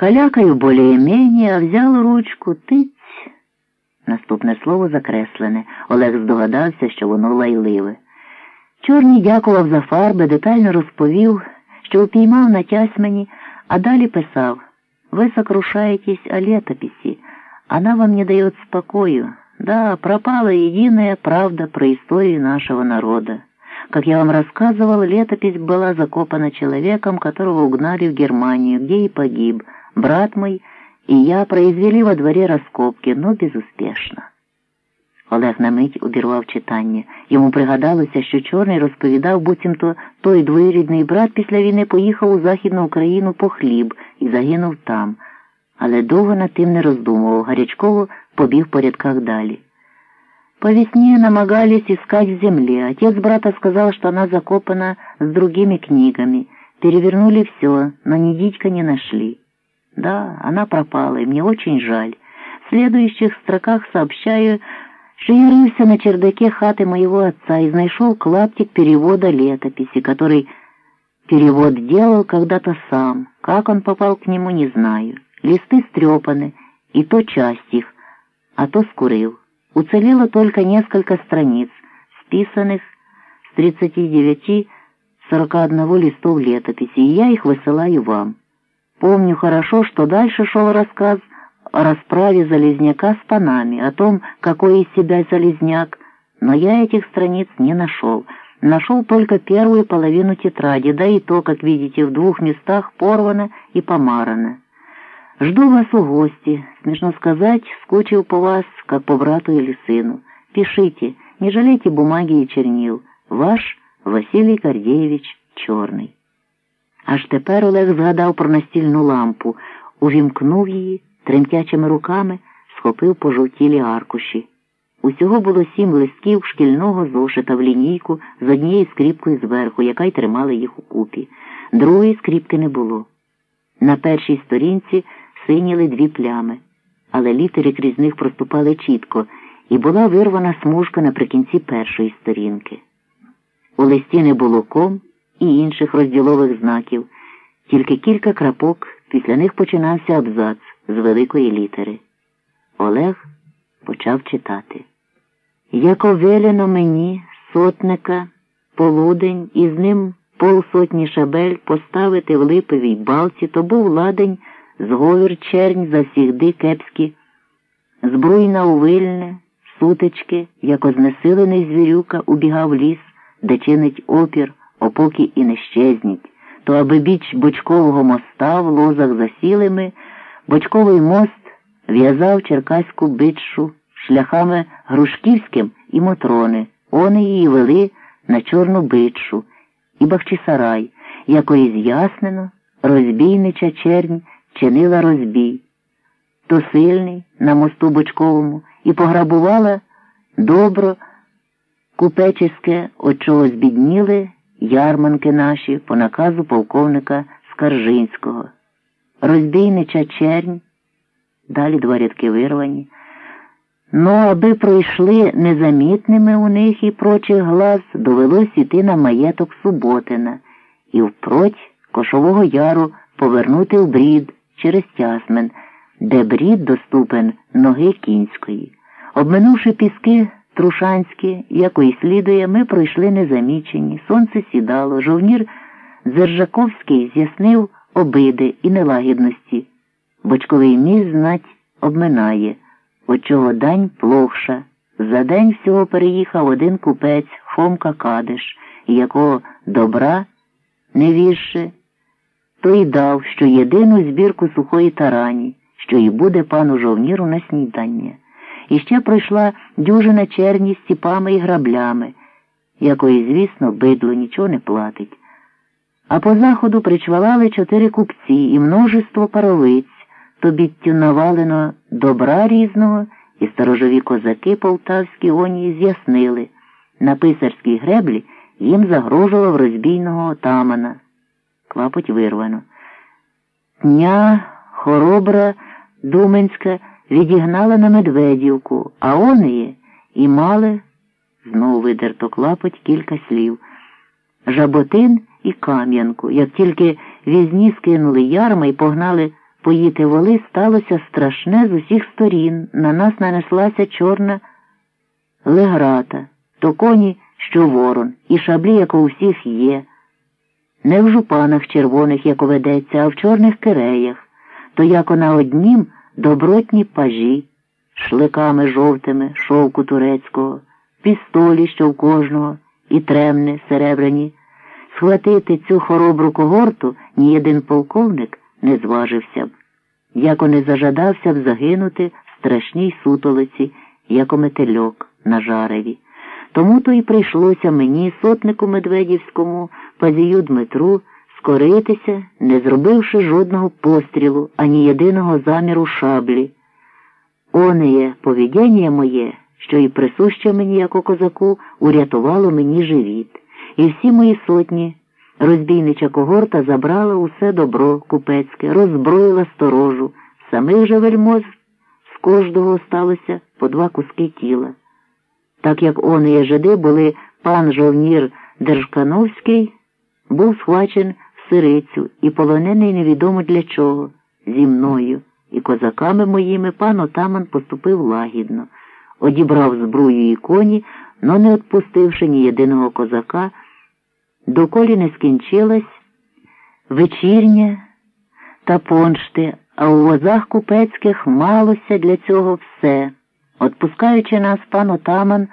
Калякаю более-мені, а взяв ручку тиць. Наступне слово закреслене. Олег здогадався, що воно лайливе. Чорний дякував за фарби, детально розповів, що упіймав на тясьмені, а далі писав «Вы сокрушаетесь о летописи, она вам не дает спокою. Да, пропала единая правда про историю нашего народа. Как я вам рассказывал, летопись была закопана человеком, которого угнали в Германию, где и погиб. Брат мой и я произвели во дворе раскопки, но безуспешно. Олег на мить обірвав читання. Йому пригадалося, що Чорний розповідав, буцімто той двоюрідний брат після війни поїхав у Західну Україну по хліб і загинув там. Але довго над тим не роздумував. Гарячково побіг по рядках далі. По весне намагались искать в земле. Отец брата сказал, что она закопана с другими книгами. Перевернули все, но ни дитька не нашли. Да, она пропала, и мне очень жаль. В следующих строках сообщаю, что я рылся на чердаке хаты моего отца и знайшел клаптик перевода летописи, который перевод делал когда-то сам. Как он попал к нему, не знаю. Листы стрепаны, и то часть их, а то скурил. Уцелело только несколько страниц, списанных с 39-41 листов летописи, и я их высылаю вам. Помню хорошо, что дальше шел рассказ о расправе Залезняка с панами, о том, какой из себя Залезняк, но я этих страниц не нашел. Нашел только первую половину тетради, да и то, как видите, в двух местах порвано и помарано. Жду вас у гости. Смешно сказать, скучил по вас, как по брату или сыну. Пишите, не жалейте бумаги и чернил. Ваш Василий Гордеевич Чорний. Аж тепер Олег згадав про настільну лампу, увімкнув її, тремтячими руками схопив пожовтілі аркуші. Усього було сім листків шкільного зошита в лінійку з однією скріпкою зверху, яка й тримала їх у купі. Другої скріпки не було. На першій сторінці синіли дві плями, але літери крізь них проступали чітко, і була вирвана смужка наприкінці першої сторінки. У листі не було ком і інших розділових знаків, тільки кілька крапок, після них починався абзац з великої літери. Олег почав читати. Як овелено мені, сотника, полудень, і з ним полсотні шабель поставити в липовій балці, то був ладень зговір чернь завсігди кепські, збруйна увильне, сутички, як ознесилений звірюка, убігав ліс, де чинить опір, опоки і не щезніть, то аби біч бочкового моста в лозах засілими, бочковий мост в'язав черкаську бичшу шляхами Грушківським і Мотрони, вони її вели на чорну бичшу і Бахчисарай, якої з'яснено, розбійнича чернь чинила розбій, то сильний на мосту бочковому і пограбувала добро купечеське, от чого збідніли ярманки наші по наказу полковника Скаржинського. Розбійнича чернь, далі два рядки вирвані. Ну, аби пройшли незамітними у них і прочих глаз, довелось іти на маєток Суботина і впроть Кошового яру повернути в брід через Тясмен, де брід доступен ноги кінської. Обминувши піски Трушанські, якої слідує, ми пройшли незамічені, сонце сідало, жовнір Зержаковський з'яснив обиди і нелагідності. Бочковий міст знать обминає, от чого дань плохша. За день всього переїхав один купець Фомка Кадиш, якого добра не вірше, то й дав, що єдину збірку сухої тарані, що й буде пану жовніру на снідання. І ще пройшла дюжина черні з ціпами і граблями, якої, звісно, бидло нічого не платить. А по заходу причвалали чотири купці і множество паровиць, то біттю навалено добра різного, і сторожові козаки полтавські онії з'яснили. На писарській греблі їм загрожував розбійного отамана. Клапоть вирвано. Дня хоробра Думенська відігнала на Медведівку, а вони і мали, знову видерто клапоть кілька слів. Жаботин і Кам'янку, як тільки візні скинули ярма і погнали поїти воли, сталося страшне з усіх сторін. На нас нанеслася чорна леграта, то коні, що ворон, і шаблі, як у всіх є. Не в жупанах червоних, як ведеться, а в чорних киреях, то як на однім добротні пажі, шликами жовтими, шовку турецького, пістолі, що в кожного, і тремни серебряні. Схватити цю хоробру когорту ні один полковник не зважився б, яко не зажадався б загинути в страшній сутолиці, як метельок на жареві. Тому то й прийшлося мені, сотнику Медведівському, пазію Дмитру, скоритися, не зробивши жодного пострілу, ані єдиного заміру шаблі. Онеє поведіння моє, що і присуще мені, як у козаку, урятувало мені живіт, і всі мої сотні. Розбійнича когорта забрала усе добро купецьке, роззброїла сторожу, самих же вельмоз з кожного сталося по два куски тіла. Так як оні жиди були пан жовнір Держкановський, був схвачен сирицю і полонений невідомо для чого, зі мною, і козаками моїми пан отаман поступив лагідно, одібрав збрую і коні, но не відпустивши ні єдиного козака, доколі не скінчилась вечірня та поншти, а у возах купецьких малося для цього все. Отпускаючи нас, пан отаман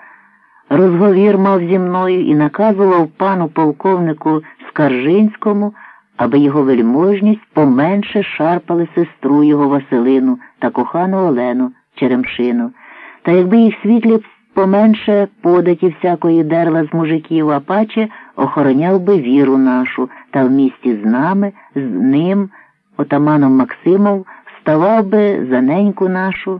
розговір мав зі мною і наказував пану полковнику Скаржинському, аби його вельможність поменше шарпали сестру його Василину та кохану Олену Черемшину, та якби їх світлі поменше податі всякої дерла з мужиків, а паче охороняв би віру нашу та в місті з нами, з ним, отаманом Максимов, ставав би за неньку нашу.